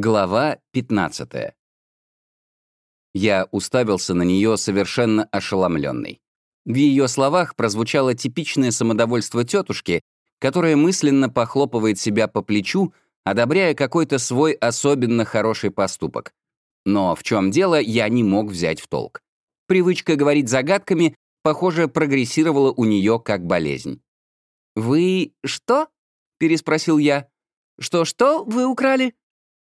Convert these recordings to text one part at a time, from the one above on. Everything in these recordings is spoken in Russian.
Глава 15. Я уставился на нее совершенно ошеломленный. В ее словах прозвучало типичное самодовольство тетушки, которая мысленно похлопывает себя по плечу, одобряя какой-то свой особенно хороший поступок. Но в чем дело, я не мог взять в толк. Привычка говорить загадками, похоже, прогрессировала у нее как болезнь. «Вы что?» — переспросил я. «Что-что вы украли?»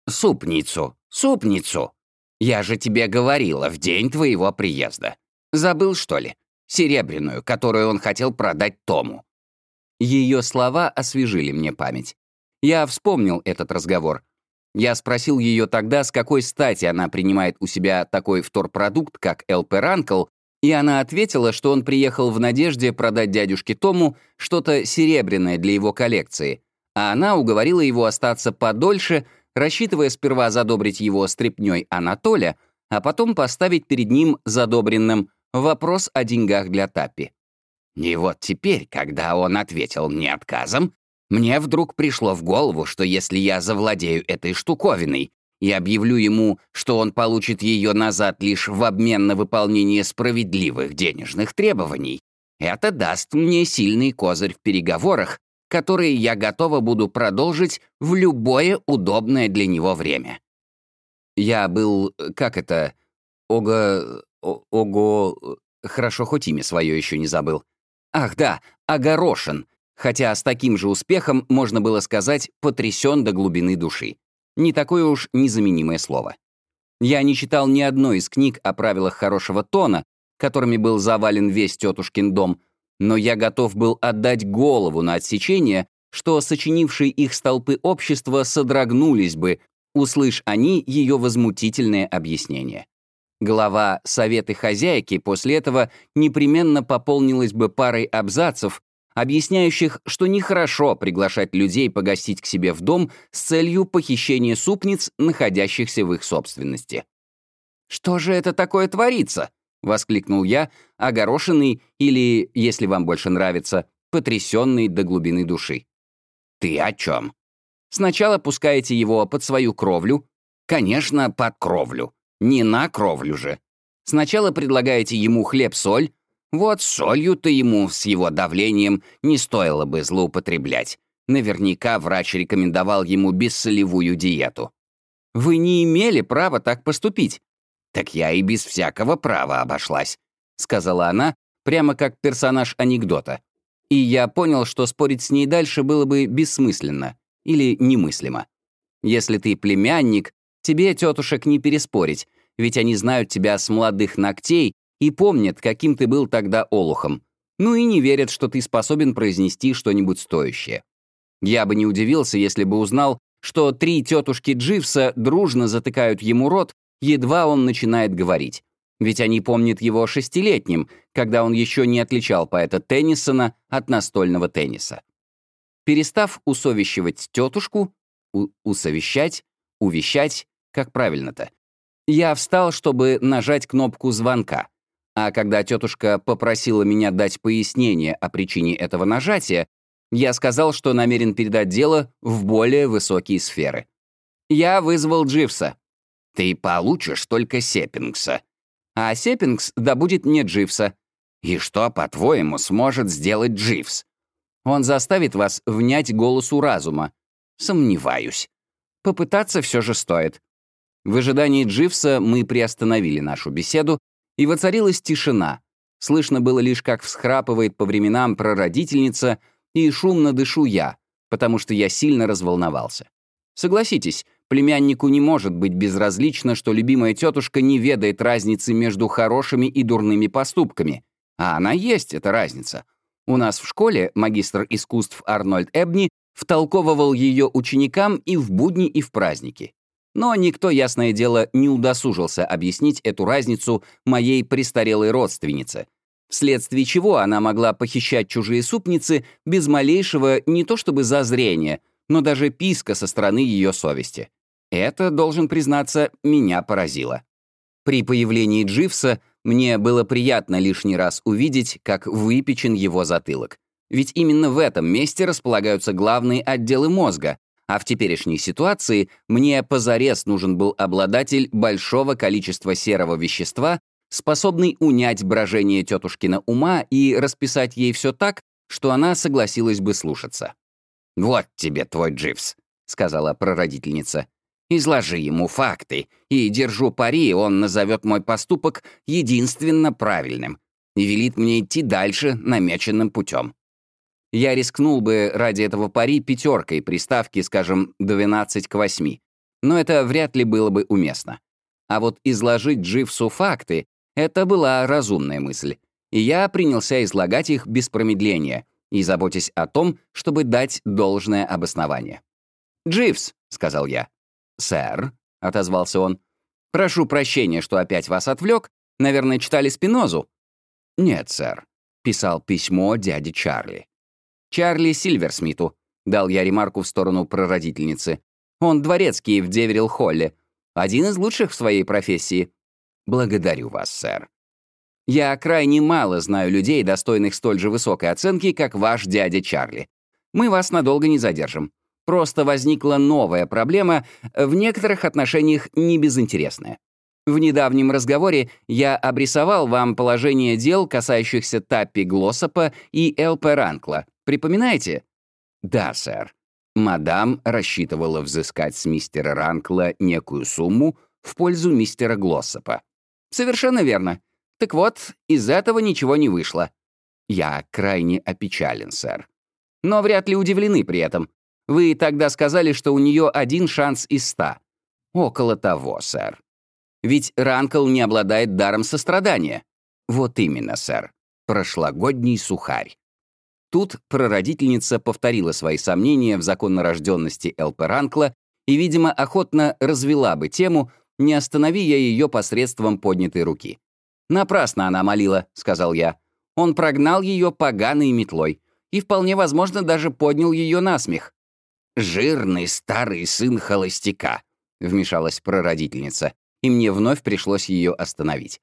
«Супницу, супницу. Я же тебе говорила в день твоего приезда. Забыл, что ли? Серебряную, которую он хотел продать Тому». Ее слова освежили мне память. Я вспомнил этот разговор. Я спросил ее тогда, с какой стати она принимает у себя такой вторпродукт, как Элперанкл, и она ответила, что он приехал в надежде продать дядюшке Тому что-то серебряное для его коллекции, а она уговорила его остаться подольше, рассчитывая сперва задобрить его стряпнёй Анатоля, а потом поставить перед ним задобренным вопрос о деньгах для Таппи. И вот теперь, когда он ответил мне отказом, мне вдруг пришло в голову, что если я завладею этой штуковиной и объявлю ему, что он получит ее назад лишь в обмен на выполнение справедливых денежных требований, это даст мне сильный козырь в переговорах, которые я готова буду продолжить в любое удобное для него время. Я был, как это, ого... ого... Хорошо, хоть имя свое еще не забыл. Ах да, огорошен, хотя с таким же успехом можно было сказать «потрясен до глубины души». Не такое уж незаменимое слово. Я не читал ни одной из книг о правилах хорошего тона, которыми был завален весь тетушкин дом, но я готов был отдать голову на отсечение, что сочинившие их столпы общества содрогнулись бы, услышь они ее возмутительное объяснение. Глава «Советы хозяйки» после этого непременно пополнилась бы парой абзацев, объясняющих, что нехорошо приглашать людей погостить к себе в дом с целью похищения супниц, находящихся в их собственности. «Что же это такое творится?» — воскликнул я, огорошенный или, если вам больше нравится, потрясенный до глубины души. «Ты о чем?» «Сначала пускаете его под свою кровлю». «Конечно, под кровлю. Не на кровлю же. Сначала предлагаете ему хлеб-соль. Вот солью-то ему с его давлением не стоило бы злоупотреблять. Наверняка врач рекомендовал ему бессолевую диету. Вы не имели права так поступить. «Так я и без всякого права обошлась», — сказала она, прямо как персонаж анекдота. И я понял, что спорить с ней дальше было бы бессмысленно или немыслимо. Если ты племянник, тебе тетушек не переспорить, ведь они знают тебя с молодых ногтей и помнят, каким ты был тогда олухом. Ну и не верят, что ты способен произнести что-нибудь стоящее. Я бы не удивился, если бы узнал, что три тетушки Дживса дружно затыкают ему рот едва он начинает говорить. Ведь они помнят его шестилетним, когда он еще не отличал поэта Теннисона от настольного тенниса. Перестав усовещивать тетушку, усовещать, увещать, как правильно-то, я встал, чтобы нажать кнопку звонка. А когда тетушка попросила меня дать пояснение о причине этого нажатия, я сказал, что намерен передать дело в более высокие сферы. Я вызвал Дживса. Ты получишь только Сеппингса. А Сеппингс добудет мне Дживса. И что, по-твоему, сможет сделать Дживс? Он заставит вас внять голосу разума. Сомневаюсь. Попытаться все же стоит. В ожидании Дживса мы приостановили нашу беседу, и воцарилась тишина. Слышно было лишь, как всхрапывает по временам прародительница, и шумно дышу я, потому что я сильно разволновался. Согласитесь, Племяннику не может быть безразлично, что любимая тетушка не ведает разницы между хорошими и дурными поступками. А она есть, эта разница. У нас в школе магистр искусств Арнольд Эбни втолковывал ее ученикам и в будни, и в праздники. Но никто, ясное дело, не удосужился объяснить эту разницу моей престарелой родственнице, вследствие чего она могла похищать чужие супницы без малейшего не то чтобы зазрения, но даже писка со стороны ее совести. Это, должен признаться, меня поразило. При появлении Дживса мне было приятно лишний раз увидеть, как выпечен его затылок. Ведь именно в этом месте располагаются главные отделы мозга, а в теперешней ситуации мне позарез нужен был обладатель большого количества серого вещества, способный унять брожение тетушкина ума и расписать ей все так, что она согласилась бы слушаться. «Вот тебе твой Дживс», — сказала прародительница. «Изложи ему факты, и, держу пари, он назовет мой поступок единственно правильным и велит мне идти дальше намеченным путем. Я рискнул бы ради этого пари пятеркой при ставке, скажем, 12 к 8. Но это вряд ли было бы уместно. А вот изложить Дживсу факты — это была разумная мысль. И я принялся излагать их без промедления и заботясь о том, чтобы дать должное обоснование. «Дживс», — сказал я. «Сэр», — отозвался он. «Прошу прощения, что опять вас отвлек. Наверное, читали Спинозу?» «Нет, сэр», — писал письмо дяде Чарли. Чарли Сильверсмиту», — дал я ремарку в сторону прародительницы. «Он дворецкий в Деверилл-Холле. Один из лучших в своей профессии». «Благодарю вас, сэр». «Я крайне мало знаю людей, достойных столь же высокой оценки, как ваш дядя Чарли. Мы вас надолго не задержим. Просто возникла новая проблема, в некоторых отношениях не безинтересная. В недавнем разговоре я обрисовал вам положение дел, касающихся Таппи Глоссопа и Элпе Ранкла. Припоминаете? Да, сэр. Мадам рассчитывала взыскать с мистера Ранкла некую сумму в пользу мистера Глоссопа. Совершенно верно. Так вот, из этого ничего не вышло. Я крайне опечален, сэр. Но вряд ли удивлены при этом. Вы тогда сказали, что у нее один шанс из ста. Около того, сэр. Ведь Ранкл не обладает даром сострадания. Вот именно, сэр. Прошлогодний сухарь. Тут прародительница повторила свои сомнения в законнорожденности Элпе Ранкла и, видимо, охотно развела бы тему, не останови я ее посредством поднятой руки. «Напрасно она молила», — сказал я. Он прогнал ее поганой метлой и, вполне возможно, даже поднял ее на смех. «Жирный старый сын холостяка», — вмешалась прародительница, и мне вновь пришлось ее остановить.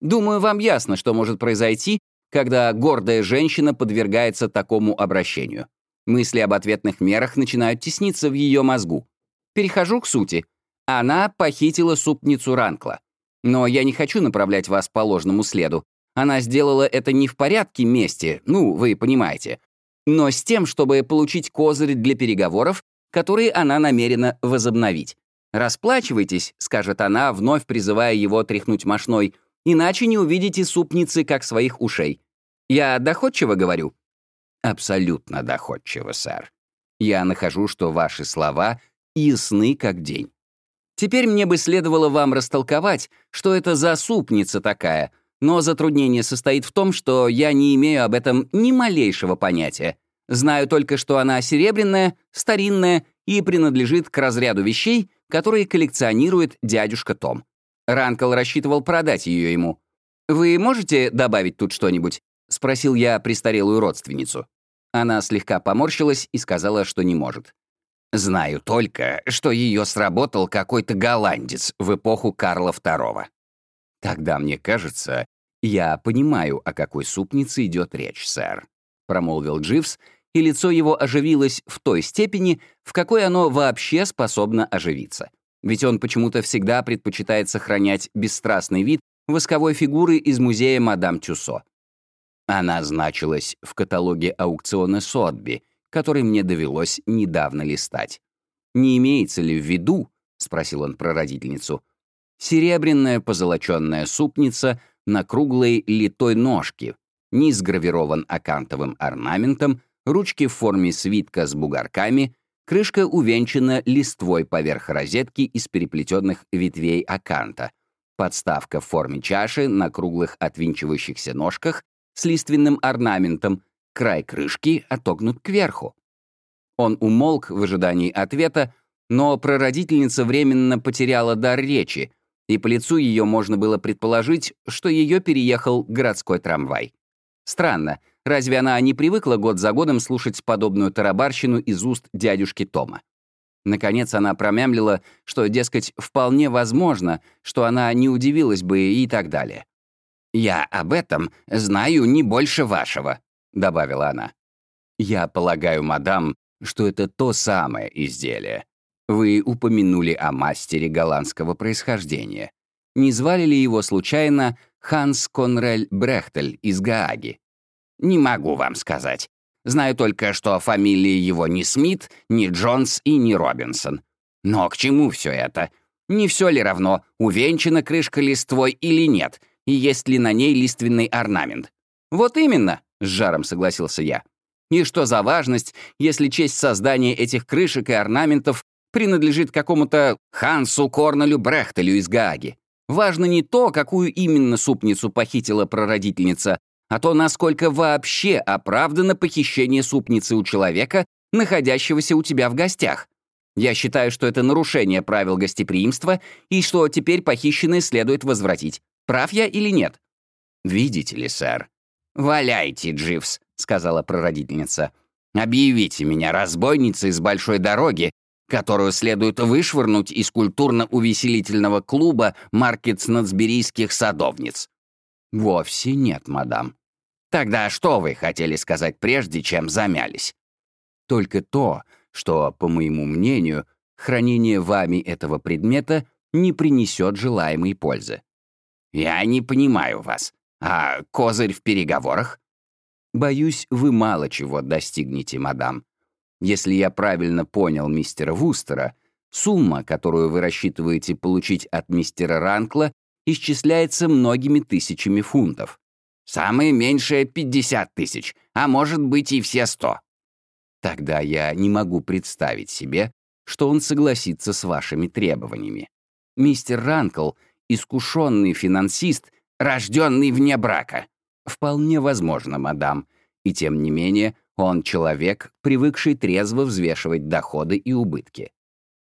«Думаю, вам ясно, что может произойти, когда гордая женщина подвергается такому обращению. Мысли об ответных мерах начинают тесниться в ее мозгу. Перехожу к сути. Она похитила супницу Ранкла. Но я не хочу направлять вас по ложному следу. Она сделала это не в порядке мести, ну, вы понимаете, но с тем, чтобы получить козырь для переговоров, которые она намерена возобновить. «Расплачивайтесь», — скажет она, вновь призывая его тряхнуть мошной, «иначе не увидите супницы, как своих ушей. Я доходчиво говорю?» «Абсолютно доходчиво, сэр. Я нахожу, что ваши слова ясны как день. Теперь мне бы следовало вам растолковать, что это за супница такая, но затруднение состоит в том, что я не имею об этом ни малейшего понятия. Знаю только, что она серебряная, старинная и принадлежит к разряду вещей, которые коллекционирует дядюшка Том. Ранкл рассчитывал продать ее ему. Вы можете добавить тут что-нибудь? — спросил я престарелую родственницу. Она слегка поморщилась и сказала, что не может. «Знаю только, что ее сработал какой-то голландец в эпоху Карла II». «Тогда, мне кажется, я понимаю, о какой супнице идет речь, сэр», — промолвил Дживс, и лицо его оживилось в той степени, в какой оно вообще способно оживиться. Ведь он почему-то всегда предпочитает сохранять бесстрастный вид восковой фигуры из музея мадам Тюсо. Она значилась в каталоге аукциона Сотби, который мне довелось недавно листать. «Не имеется ли в виду, — спросил он прародительницу, — серебряная позолоченная супница на круглой литой ножке, низ гравирован акантовым орнаментом, ручки в форме свитка с бугорками, крышка увенчана листвой поверх розетки из переплетенных ветвей аканта, подставка в форме чаши на круглых отвинчивающихся ножках с лиственным орнаментом, край крышки отогнут кверху. Он умолк в ожидании ответа, но прародительница временно потеряла дар речи, и по лицу ее можно было предположить, что ее переехал городской трамвай. Странно, разве она не привыкла год за годом слушать подобную тарабарщину из уст дядюшки Тома? Наконец она промямлила, что, дескать, вполне возможно, что она не удивилась бы и так далее. «Я об этом знаю не больше вашего», — добавила она. «Я полагаю, мадам, что это то самое изделие. Вы упомянули о мастере голландского происхождения. Не звали ли его случайно Ханс Конрель Брехтель из Гааги? Не могу вам сказать. Знаю только, что фамилии его не Смит, не Джонс и не Робинсон. Но к чему все это? Не все ли равно, увенчана крышка листвой или нет, и есть ли на ней лиственный орнамент? Вот именно, с жаром согласился я. И что за важность, если честь создания этих крышек и орнаментов принадлежит какому-то Хансу Корнелю Брехтелю из Гааги? Важно не то, какую именно супницу похитила прародительница, а то, насколько вообще оправдано похищение супницы у человека, находящегося у тебя в гостях. Я считаю, что это нарушение правил гостеприимства и что теперь похищенное следует возвратить. Прав я или нет? «Видите ли, сэр?» «Валяйте, Дживс», — сказала прародительница. «Объявите меня разбойницей с большой дороги, которую следует вышвырнуть из культурно-увеселительного клуба маркетс-нацберийских садовниц». «Вовсе нет, мадам». «Тогда что вы хотели сказать прежде, чем замялись?» «Только то, что, по моему мнению, хранение вами этого предмета не принесет желаемой пользы». «Я не понимаю вас. А козырь в переговорах?» «Боюсь, вы мало чего достигнете, мадам. Если я правильно понял мистера Вустера, сумма, которую вы рассчитываете получить от мистера Ранкла, исчисляется многими тысячами фунтов. Самое меньшее — 50 тысяч, а может быть и все 100. Тогда я не могу представить себе, что он согласится с вашими требованиями. Мистер Ранкл — искушенный финансист, рожденный вне брака. Вполне возможно, мадам. И тем не менее, он человек, привыкший трезво взвешивать доходы и убытки.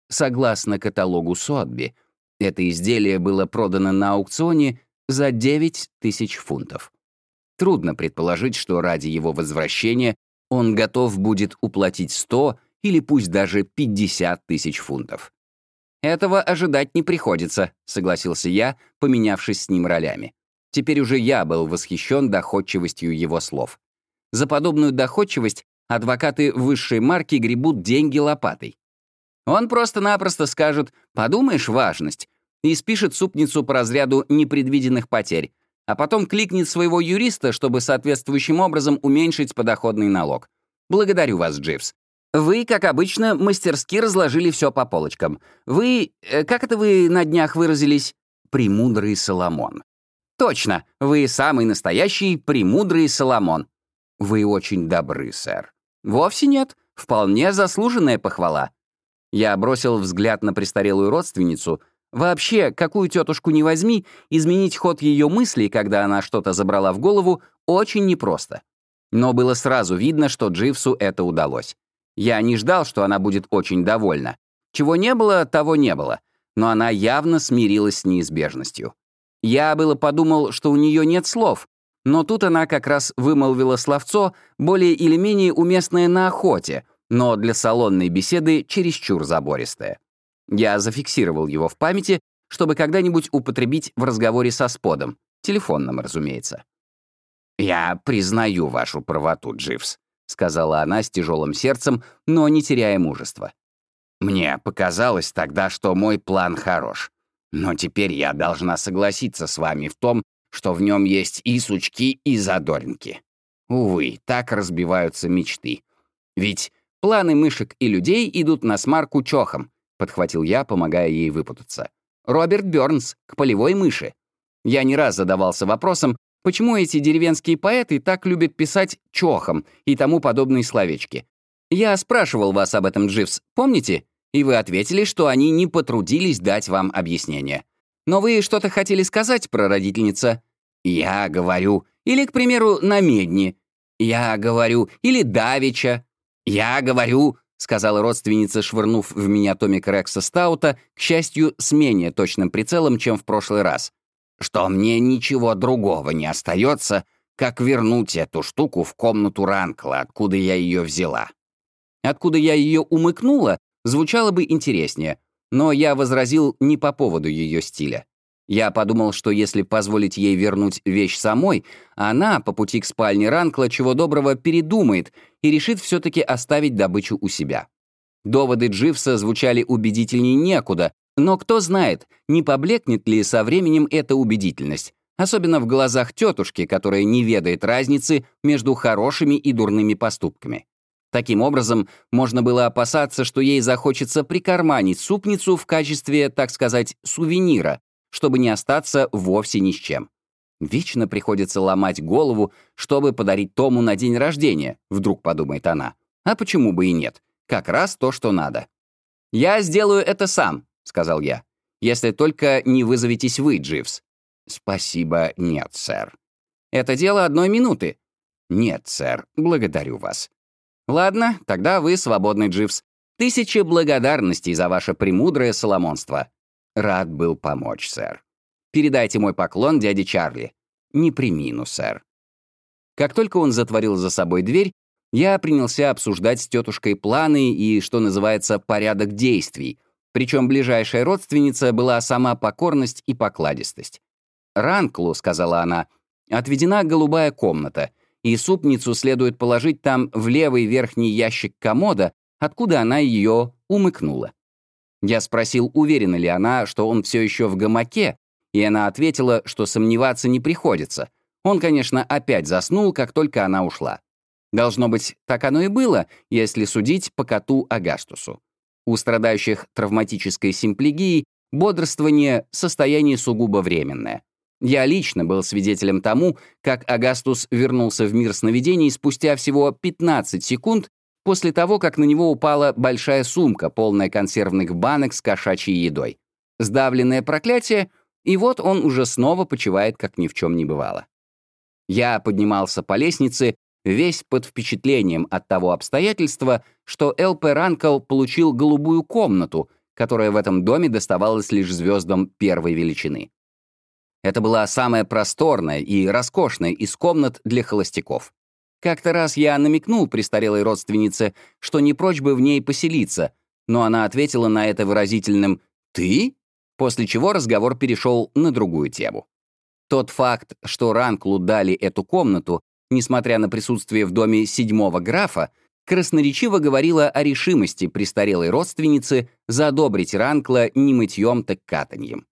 Согласно каталогу Сотби, это изделие было продано на аукционе за 9 тысяч фунтов. Трудно предположить, что ради его возвращения он готов будет уплатить 100 или пусть даже 50 тысяч фунтов. «Этого ожидать не приходится», — согласился я, поменявшись с ним ролями. Теперь уже я был восхищен доходчивостью его слов. За подобную доходчивость адвокаты высшей марки гребут деньги лопатой. Он просто-напросто скажет «подумаешь, важность» и спишет супницу по разряду непредвиденных потерь, а потом кликнет своего юриста, чтобы соответствующим образом уменьшить подоходный налог. Благодарю вас, Дживс. Вы, как обычно, мастерски разложили все по полочкам. Вы, э, как это вы на днях выразились? Премудрый Соломон. Точно, вы самый настоящий премудрый Соломон. Вы очень добры, сэр. Вовсе нет. Вполне заслуженная похвала. Я бросил взгляд на престарелую родственницу. Вообще, какую тетушку не возьми, изменить ход ее мыслей, когда она что-то забрала в голову, очень непросто. Но было сразу видно, что Дживсу это удалось. Я не ждал, что она будет очень довольна. Чего не было, того не было. Но она явно смирилась с неизбежностью. Я было подумал, что у нее нет слов, но тут она как раз вымолвила словцо, более или менее уместное на охоте, но для салонной беседы чересчур забористое. Я зафиксировал его в памяти, чтобы когда-нибудь употребить в разговоре со Сподом, телефонном, разумеется. «Я признаю вашу правоту, Дживс», — сказала она с тяжелым сердцем, но не теряя мужества. «Мне показалось тогда, что мой план хорош. Но теперь я должна согласиться с вами в том, что в нем есть и сучки, и задоринки. Увы, так разбиваются мечты. Ведь планы мышек и людей идут на смарку чохом, подхватил я, помогая ей выпутаться. Роберт Бёрнс к полевой мыши. Я не раз задавался вопросом, почему эти деревенские поэты так любят писать чохом и тому подобные словечки. Я спрашивал вас об этом, Дживс, помните? И вы ответили, что они не потрудились дать вам объяснение. Но вы что-то хотели сказать, прародительница? Я говорю. Или, к примеру, на медне. Я говорю. Или давича. Я говорю, сказала родственница, швырнув в меня томик Рекса Стаута, к счастью, с менее точным прицелом, чем в прошлый раз, что мне ничего другого не остается, как вернуть эту штуку в комнату Ранкла, откуда я ее взяла. Откуда я ее умыкнула, звучало бы интереснее, но я возразил не по поводу ее стиля. Я подумал, что если позволить ей вернуть вещь самой, она по пути к спальне Ранкла чего доброго передумает и решит все-таки оставить добычу у себя. Доводы Дживса звучали убедительнее некуда, но кто знает, не поблекнет ли со временем эта убедительность, особенно в глазах тетушки, которая не ведает разницы между хорошими и дурными поступками. Таким образом, можно было опасаться, что ей захочется прикарманить супницу в качестве, так сказать, сувенира, чтобы не остаться вовсе ни с чем. Вечно приходится ломать голову, чтобы подарить Тому на день рождения, вдруг подумает она. А почему бы и нет? Как раз то, что надо. «Я сделаю это сам», — сказал я. «Если только не вызоветесь вы, Дживс». «Спасибо, нет, сэр». «Это дело одной минуты». «Нет, сэр, благодарю вас». «Ладно, тогда вы свободный, Дживс. Тысячи благодарностей за ваше премудрое соломонство». «Рад был помочь, сэр». «Передайте мой поклон дяде Чарли». «Не примину, сэр». Как только он затворил за собой дверь, я принялся обсуждать с тетушкой планы и, что называется, порядок действий, причем ближайшая родственница была сама покорность и покладистость. «Ранклу», — сказала она, — «отведена голубая комната, и супницу следует положить там в левый верхний ящик комода, откуда она ее умыкнула». Я спросил, уверена ли она, что он все еще в гамаке, и она ответила, что сомневаться не приходится. Он, конечно, опять заснул, как только она ушла. Должно быть, так оно и было, если судить по коту Агастусу. У страдающих травматической симплегией бодрствование — состояние сугубо временное. Я лично был свидетелем тому, как Агастус вернулся в мир сновидений спустя всего 15 секунд после того, как на него упала большая сумка, полная консервных банок с кошачьей едой. Сдавленное проклятие, и вот он уже снова почивает, как ни в чем не бывало. Я поднимался по лестнице, весь под впечатлением от того обстоятельства, что Л.П. Ранкл получил голубую комнату, которая в этом доме доставалась лишь звездам первой величины. Это была самая просторная и роскошная из комнат для холостяков. Как-то раз я намекнул престарелой родственнице, что не прочь бы в ней поселиться, но она ответила на это выразительным «Ты?», после чего разговор перешел на другую тему. Тот факт, что Ранклу дали эту комнату, несмотря на присутствие в доме седьмого графа, красноречиво говорила о решимости престарелой родственницы задобрить Ранкла не мытьем, так катаньем.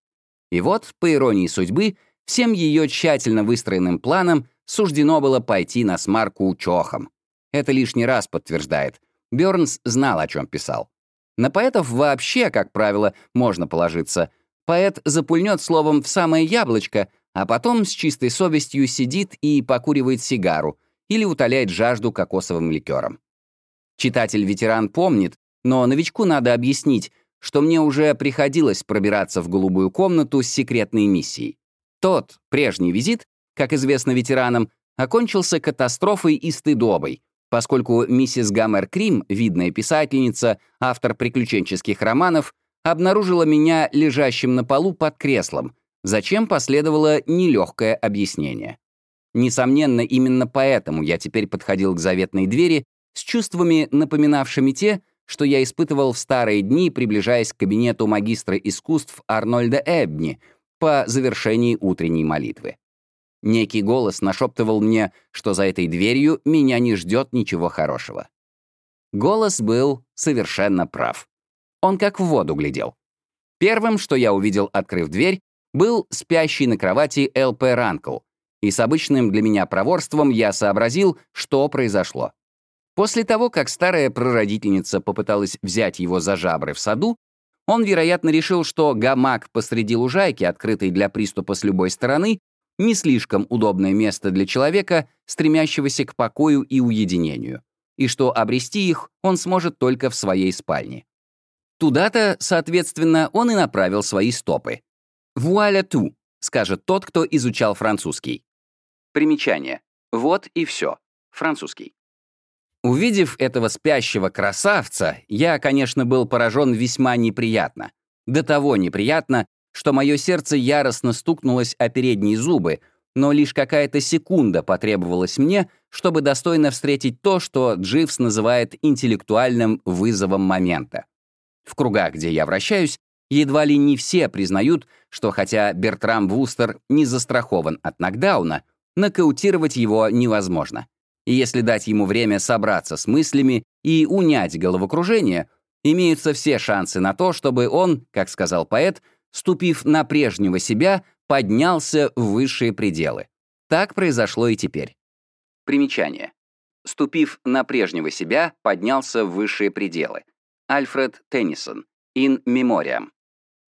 И вот, по иронии судьбы, всем ее тщательно выстроенным планам суждено было пойти на смарку чохом. Это лишний раз подтверждает. Бёрнс знал, о чем писал. На поэтов вообще, как правило, можно положиться. Поэт запульнет словом в самое яблочко, а потом с чистой совестью сидит и покуривает сигару или утоляет жажду кокосовым ликером. Читатель-ветеран помнит, но новичку надо объяснить, что мне уже приходилось пробираться в голубую комнату с секретной миссией. Тот, прежний визит, как известно ветеранам, окончился катастрофой и стыдобой, поскольку миссис Гаммер Крим, видная писательница, автор приключенческих романов, обнаружила меня лежащим на полу под креслом, зачем последовало нелегкое объяснение. Несомненно, именно поэтому я теперь подходил к заветной двери с чувствами, напоминавшими те, что я испытывал в старые дни, приближаясь к кабинету магистра искусств Арнольда Эбни по завершении утренней молитвы. Некий голос нашептывал мне, что за этой дверью меня не ждет ничего хорошего. Голос был совершенно прав. Он как в воду глядел. Первым, что я увидел, открыв дверь, был спящий на кровати Л.П. Ранкл, и с обычным для меня проворством я сообразил, что произошло. После того, как старая прародительница попыталась взять его за жабры в саду, он, вероятно, решил, что гамак посреди лужайки, открытый для приступа с любой стороны, не слишком удобное место для человека, стремящегося к покою и уединению, и что обрести их он сможет только в своей спальне. Туда-то, соответственно, он и направил свои стопы. «Вуаля ту», — скажет тот, кто изучал французский. Примечание. Вот и все. Французский. Увидев этого спящего красавца, я, конечно, был поражен весьма неприятно. До того неприятно, что мое сердце яростно стукнулось о передние зубы, но лишь какая-то секунда потребовалась мне, чтобы достойно встретить то, что Дживс называет интеллектуальным вызовом момента. В кругах, где я вращаюсь, Едва ли не все признают, что хотя Бертрам Вустер не застрахован от нокдауна, нокаутировать его невозможно. И если дать ему время собраться с мыслями и унять головокружение, имеются все шансы на то, чтобы он, как сказал поэт, ступив на прежнего себя, поднялся в высшие пределы. Так произошло и теперь. Примечание. Ступив на прежнего себя, поднялся в высшие пределы. Альфред Теннисон. In Memoriam.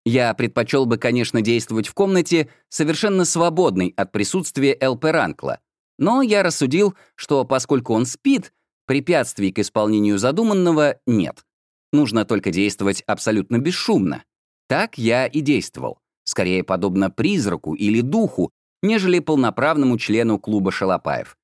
Я предпочел бы, конечно, действовать в комнате, совершенно свободной от присутствия Эл Перанкла, но я рассудил, что поскольку он спит, препятствий к исполнению задуманного нет. Нужно только действовать абсолютно бесшумно. Так я и действовал, скорее подобно призраку или духу, нежели полноправному члену клуба Шалопаев.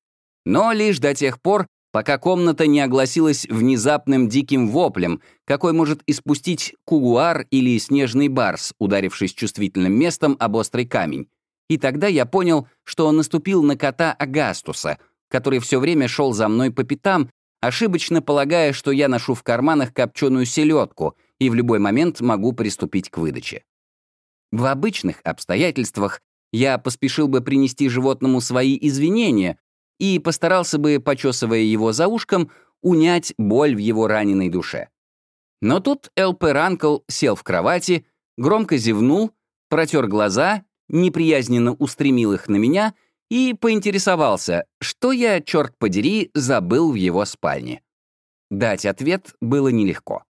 Но лишь до тех пор, пока комната не огласилась внезапным диким воплем, какой может испустить кугуар или снежный барс, ударившись чувствительным местом об острый камень. И тогда я понял, что он наступил на кота Агастуса, который все время шел за мной по пятам, ошибочно полагая, что я ношу в карманах копченую селедку и в любой момент могу приступить к выдаче. В обычных обстоятельствах я поспешил бы принести животному свои извинения, и постарался бы, почесывая его за ушком, унять боль в его раненой душе. Но тут Эл.П. Ранкл сел в кровати, громко зевнул, протер глаза, неприязненно устремил их на меня и поинтересовался, что я, черт подери, забыл в его спальне. Дать ответ было нелегко.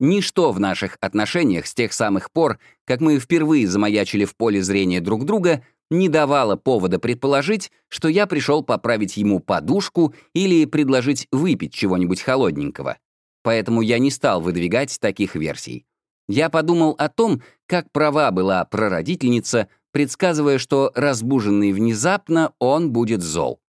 Ничто в наших отношениях с тех самых пор, как мы впервые замаячили в поле зрения друг друга, не давало повода предположить, что я пришел поправить ему подушку или предложить выпить чего-нибудь холодненького. Поэтому я не стал выдвигать таких версий. Я подумал о том, как права была прародительница, предсказывая, что разбуженный внезапно он будет зол.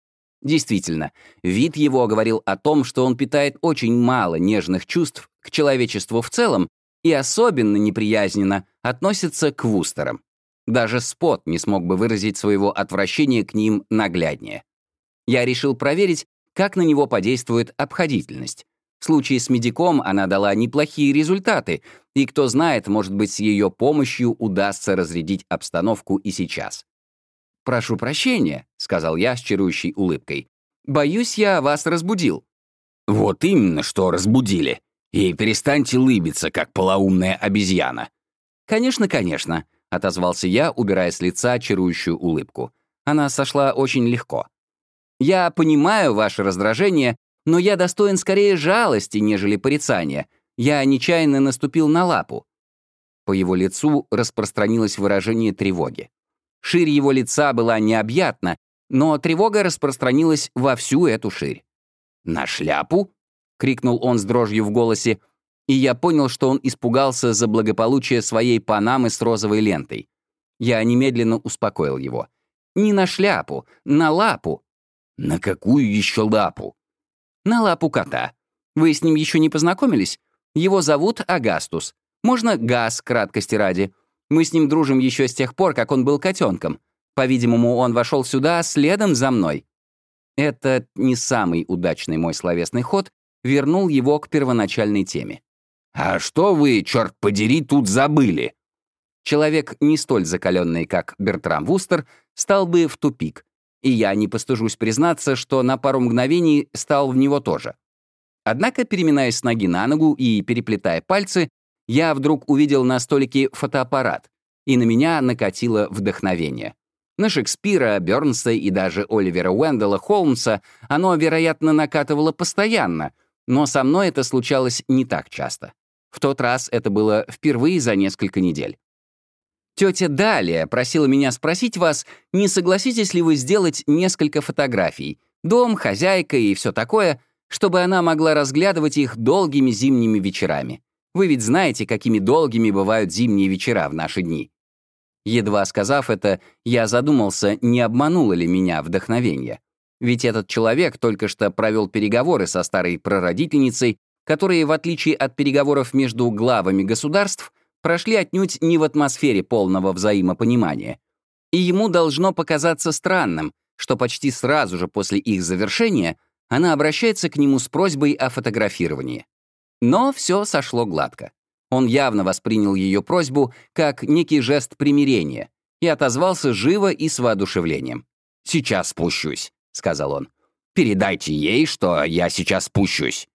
Действительно, вид его говорил о том, что он питает очень мало нежных чувств к человечеству в целом и особенно неприязненно относится к вустерам. Даже Спот не смог бы выразить своего отвращения к ним нагляднее. Я решил проверить, как на него подействует обходительность. В случае с медиком она дала неплохие результаты, и кто знает, может быть, с ее помощью удастся разрядить обстановку и сейчас. «Прошу прощения», — сказал я с чарующей улыбкой. «Боюсь, я вас разбудил». «Вот именно, что разбудили. И перестаньте лыбиться, как полоумная обезьяна». «Конечно, конечно. — отозвался я, убирая с лица чарующую улыбку. Она сошла очень легко. «Я понимаю ваше раздражение, но я достоин скорее жалости, нежели порицания. Я нечаянно наступил на лапу». По его лицу распространилось выражение тревоги. Ширь его лица была необъятна, но тревога распространилась во всю эту ширь. «На шляпу?» — крикнул он с дрожью в голосе — и я понял, что он испугался за благополучие своей панамы с розовой лентой. Я немедленно успокоил его. «Не на шляпу, на лапу». «На какую еще лапу?» «На лапу кота. Вы с ним еще не познакомились? Его зовут Агастус. Можно Газ, краткости ради. Мы с ним дружим еще с тех пор, как он был котенком. По-видимому, он вошел сюда следом за мной». Это не самый удачный мой словесный ход вернул его к первоначальной теме. «А что вы, черт подери, тут забыли?» Человек, не столь закаленный, как Бертрам Вустер, стал бы в тупик, и я не постыжусь признаться, что на пару мгновений стал в него тоже. Однако, переминаясь с ноги на ногу и переплетая пальцы, я вдруг увидел на столике фотоаппарат, и на меня накатило вдохновение. На Шекспира, Бёрнса и даже Оливера Уэндела Холмса оно, вероятно, накатывало постоянно, но со мной это случалось не так часто. В тот раз это было впервые за несколько недель. Тетя Далия просила меня спросить вас, не согласитесь ли вы сделать несколько фотографий, дом, хозяйка и все такое, чтобы она могла разглядывать их долгими зимними вечерами. Вы ведь знаете, какими долгими бывают зимние вечера в наши дни. Едва сказав это, я задумался, не обмануло ли меня вдохновение. Ведь этот человек только что провел переговоры со старой прародительницей которые, в отличие от переговоров между главами государств, прошли отнюдь не в атмосфере полного взаимопонимания. И ему должно показаться странным, что почти сразу же после их завершения она обращается к нему с просьбой о фотографировании. Но все сошло гладко. Он явно воспринял ее просьбу как некий жест примирения и отозвался живо и с воодушевлением. «Сейчас спущусь», — сказал он. «Передайте ей, что я сейчас спущусь».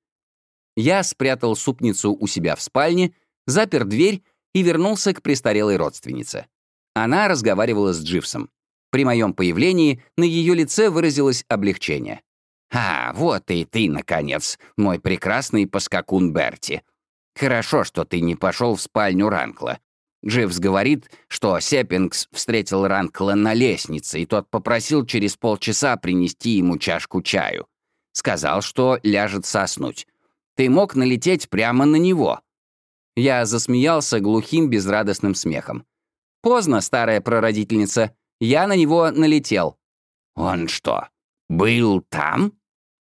Я спрятал супницу у себя в спальне, запер дверь и вернулся к престарелой родственнице. Она разговаривала с Дживсом. При моем появлении на ее лице выразилось облегчение. «А, вот и ты, наконец, мой прекрасный поскакун Берти. Хорошо, что ты не пошел в спальню Ранкла. Дживс говорит, что Сеппингс встретил Ранкла на лестнице, и тот попросил через полчаса принести ему чашку чаю. Сказал, что ляжет соснуть. Ты мог налететь прямо на него». Я засмеялся глухим безрадостным смехом. «Поздно, старая прародительница. Я на него налетел». «Он что, был там?»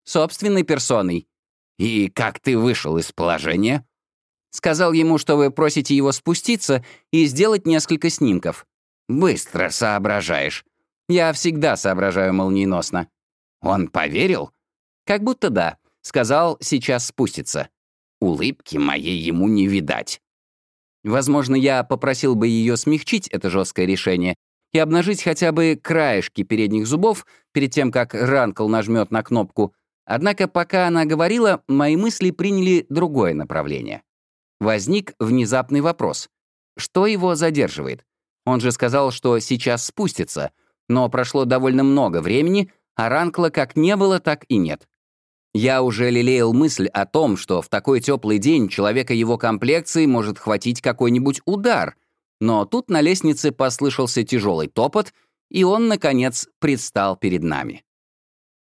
«Собственной персоной». «И как ты вышел из положения?» Сказал ему, что вы просите его спуститься и сделать несколько снимков. Быстро соображаешь. Я всегда соображаю молниеносно. Он поверил? Как будто да. Сказал, сейчас спустится. Улыбки моей ему не видать. Возможно, я попросил бы ее смягчить это жесткое решение и обнажить хотя бы краешки передних зубов перед тем, как Ранкл нажмет на кнопку. Однако, пока она говорила, мои мысли приняли другое направление. Возник внезапный вопрос. Что его задерживает? Он же сказал, что сейчас спустится, но прошло довольно много времени, а Ранкла как не было, так и нет. Я уже лелеял мысль о том, что в такой теплый день человека его комплекции может хватить какой-нибудь удар, но тут на лестнице послышался тяжелый топот, и он, наконец, предстал перед нами.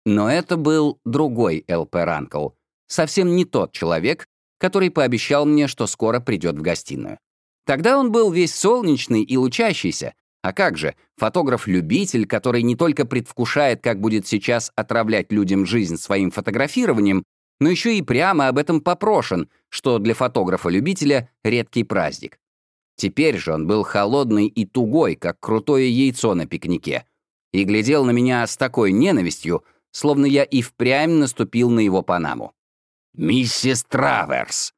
Но это был другой ЛП Ранкл, совсем не тот человек, который пообещал мне, что скоро придет в гостиную. Тогда он был весь солнечный и лучащийся. А как же, фотограф-любитель, который не только предвкушает, как будет сейчас отравлять людям жизнь своим фотографированием, но еще и прямо об этом попрошен, что для фотографа-любителя редкий праздник. Теперь же он был холодный и тугой, как крутое яйцо на пикнике, и глядел на меня с такой ненавистью, словно я и впрямь наступил на его панаму. «Миссис Траверс!»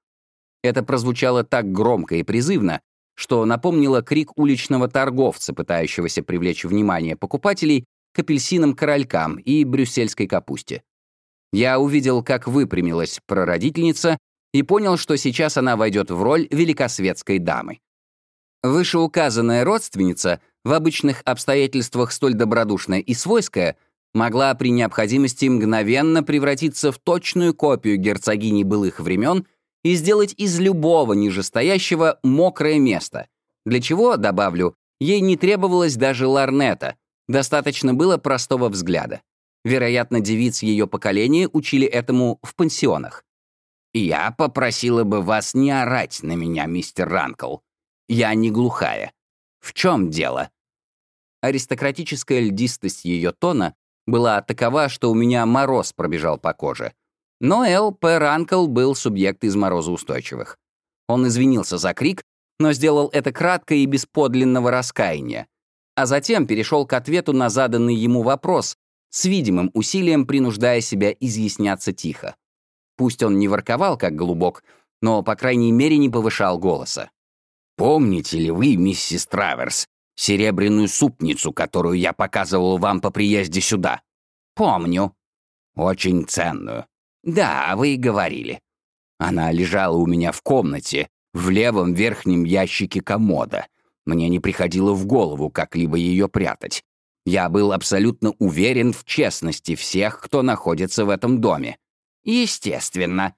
Это прозвучало так громко и призывно, что напомнило крик уличного торговца, пытающегося привлечь внимание покупателей к апельсинам-королькам и брюссельской капусте. Я увидел, как выпрямилась прародительница и понял, что сейчас она войдет в роль великосветской дамы. Вышеуказанная родственница, в обычных обстоятельствах столь добродушная и свойская, могла при необходимости мгновенно превратиться в точную копию герцогини былых времен и сделать из любого нижестоящего мокрое место, для чего, добавлю, ей не требовалось даже ларнета, достаточно было простого взгляда. Вероятно, девиц ее поколения учили этому в пансионах. «Я попросила бы вас не орать на меня, мистер Ранкл. Я не глухая. В чем дело?» Аристократическая льдистость ее тона была такова, что у меня мороз пробежал по коже. Но Эл П. Был субъект из морозоустойчивых. Он извинился за крик, но сделал это кратко и без подлинного раскаяния. А затем перешел к ответу на заданный ему вопрос, с видимым усилием принуждая себя изъясняться тихо. Пусть он не ворковал, как голубок, но, по крайней мере, не повышал голоса. «Помните ли вы, миссис Траверс, серебряную супницу, которую я показывал вам по приезде сюда?» «Помню». «Очень ценную». «Да, вы и говорили». Она лежала у меня в комнате, в левом верхнем ящике комода. Мне не приходило в голову как-либо ее прятать. Я был абсолютно уверен в честности всех, кто находится в этом доме. Естественно.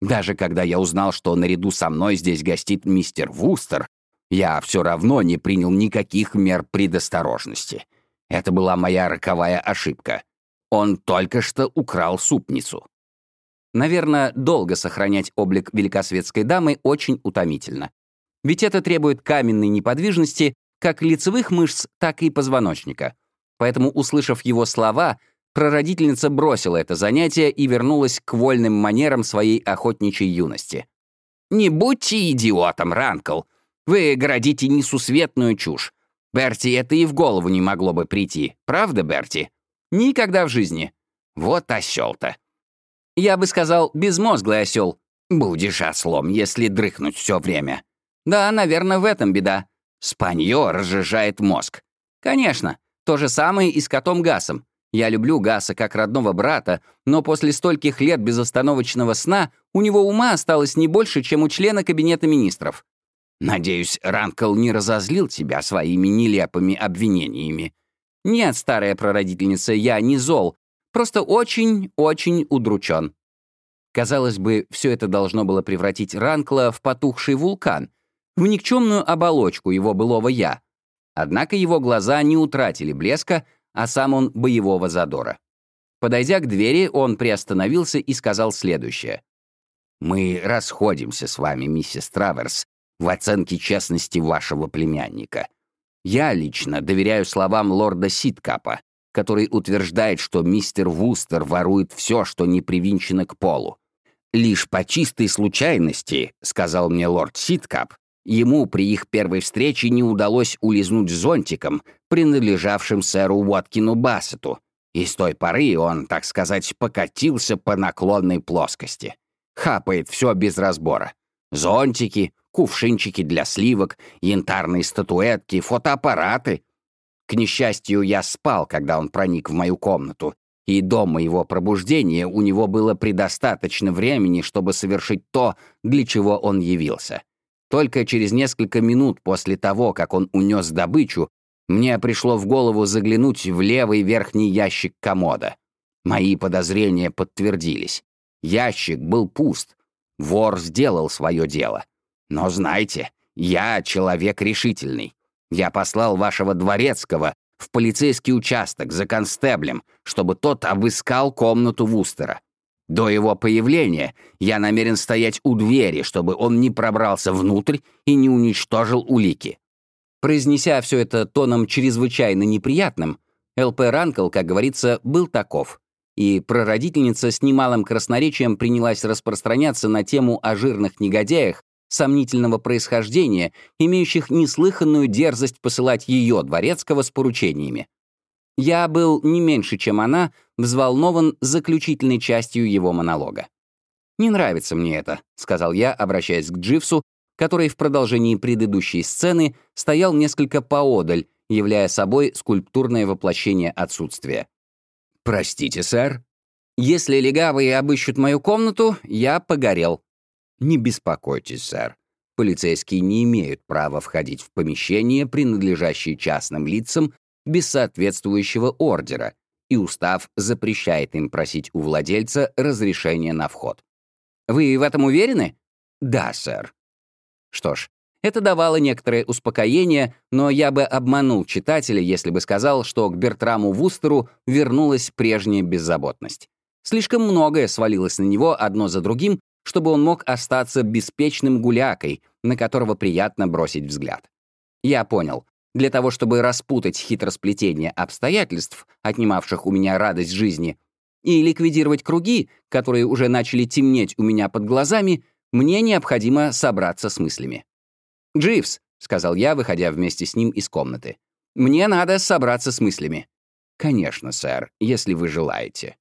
Даже когда я узнал, что наряду со мной здесь гостит мистер Вустер, я все равно не принял никаких мер предосторожности. Это была моя роковая ошибка. Он только что украл супницу. Наверное, долго сохранять облик великосветской дамы очень утомительно. Ведь это требует каменной неподвижности как лицевых мышц, так и позвоночника. Поэтому, услышав его слова, прародительница бросила это занятие и вернулась к вольным манерам своей охотничьей юности. «Не будьте идиотом, Ранкл. Вы городите несусветную чушь. Берти это и в голову не могло бы прийти. Правда, Берти? Никогда в жизни. Вот осел-то. Я бы сказал, безмозглый осел. Будешь ослом, если дрыхнуть все время. Да, наверное, в этом беда. Спанье разжижает мозг. Конечно. То же самое и с котом Гасом. Я люблю Гаса как родного брата, но после стольких лет безостановочного сна у него ума осталось не больше, чем у члена Кабинета министров. Надеюсь, Ранкл не разозлил тебя своими нелепыми обвинениями. Нет, старая прародительница, я не зол, просто очень-очень удручен. Казалось бы, все это должно было превратить Ранкла в потухший вулкан, в никчемную оболочку его былого «я». Однако его глаза не утратили блеска, а сам он боевого задора. Подойдя к двери, он приостановился и сказал следующее. «Мы расходимся с вами, миссис Траверс, в оценке честности вашего племянника. Я лично доверяю словам лорда Ситкапа, который утверждает, что мистер Вустер ворует все, что не привинчено к полу. Лишь по чистой случайности, сказал мне лорд Ситкап, ему при их первой встрече не удалось улизнуть зонтиком, принадлежавшим сэру Уоткину Бассету, и с той поры он, так сказать, покатился по наклонной плоскости. Хапает все без разбора. Зонтики, кувшинчики для сливок, янтарные статуэтки, фотоаппараты. К несчастью, я спал, когда он проник в мою комнату, и до моего пробуждения у него было предостаточно времени, чтобы совершить то, для чего он явился. Только через несколько минут после того, как он унес добычу, мне пришло в голову заглянуть в левый верхний ящик комода. Мои подозрения подтвердились. Ящик был пуст. Вор сделал свое дело. Но знайте, я человек решительный. Я послал вашего дворецкого в полицейский участок за констеблем, чтобы тот обыскал комнату Вустера. До его появления я намерен стоять у двери, чтобы он не пробрался внутрь и не уничтожил улики». Произнеся все это тоном чрезвычайно неприятным, ЛП Ранкл, как говорится, был таков. И прародительница с немалым красноречием принялась распространяться на тему о жирных негодяях, сомнительного происхождения, имеющих неслыханную дерзость посылать ее дворецкого с поручениями. Я был не меньше, чем она, взволнован заключительной частью его монолога. «Не нравится мне это», — сказал я, обращаясь к Дживсу, который в продолжении предыдущей сцены стоял несколько поодаль, являя собой скульптурное воплощение отсутствия. «Простите, сэр?» «Если легавые обыщут мою комнату, я погорел», не беспокойтесь, сэр. Полицейские не имеют права входить в помещения, принадлежащие частным лицам, без соответствующего ордера, и устав запрещает им просить у владельца разрешения на вход. Вы в этом уверены? Да, сэр. Что ж, это давало некоторое успокоение, но я бы обманул читателя, если бы сказал, что к Бертраму Вустеру вернулась прежняя беззаботность. Слишком многое свалилось на него одно за другим, чтобы он мог остаться беспечным гулякой, на которого приятно бросить взгляд. Я понял. Для того, чтобы распутать хитросплетение обстоятельств, отнимавших у меня радость жизни, и ликвидировать круги, которые уже начали темнеть у меня под глазами, мне необходимо собраться с мыслями. «Дживс», — сказал я, выходя вместе с ним из комнаты, — «мне надо собраться с мыслями». «Конечно, сэр, если вы желаете».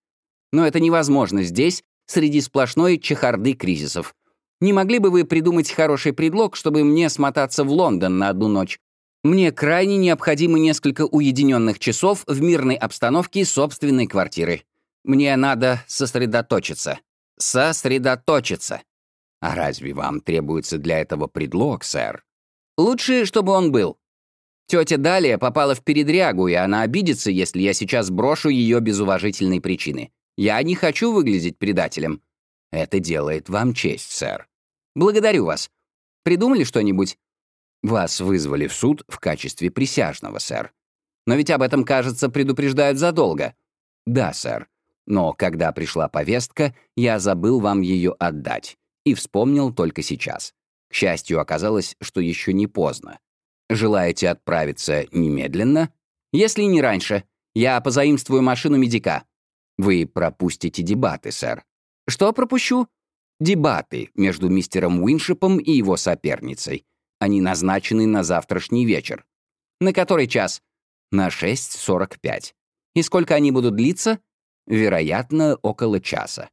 «Но это невозможно здесь, среди сплошной чехарды кризисов. Не могли бы вы придумать хороший предлог, чтобы мне смотаться в Лондон на одну ночь? Мне крайне необходимо несколько уединенных часов в мирной обстановке собственной квартиры. Мне надо сосредоточиться. Сосредоточиться. А разве вам требуется для этого предлог, сэр? Лучше, чтобы он был. Тетя Далия попала в передрягу, и она обидится, если я сейчас брошу ее без уважительной причины. Я не хочу выглядеть предателем. Это делает вам честь, сэр. Благодарю вас. Придумали что-нибудь? Вас вызвали в суд в качестве присяжного, сэр. Но ведь об этом, кажется, предупреждают задолго. Да, сэр. Но когда пришла повестка, я забыл вам ее отдать и вспомнил только сейчас. К счастью, оказалось, что еще не поздно. Желаете отправиться немедленно? Если не раньше. Я позаимствую машину медика. Вы пропустите дебаты, сэр. Что пропущу? Дебаты между мистером Уиншипом и его соперницей. Они назначены на завтрашний вечер. На который час? На 6.45. И сколько они будут длиться? Вероятно, около часа.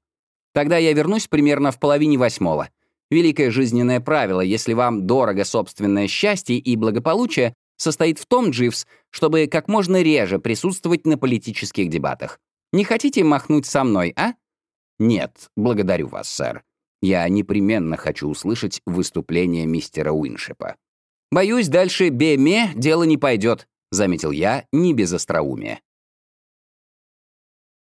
Тогда я вернусь примерно в половине восьмого. Великое жизненное правило, если вам дорого собственное счастье и благополучие, состоит в том, Дживс, чтобы как можно реже присутствовать на политических дебатах. Не хотите махнуть со мной, а? Нет, благодарю вас, сэр. Я непременно хочу услышать выступление мистера Уиншипа. Боюсь, дальше Беме дело не пойдет, заметил я не без остроумия.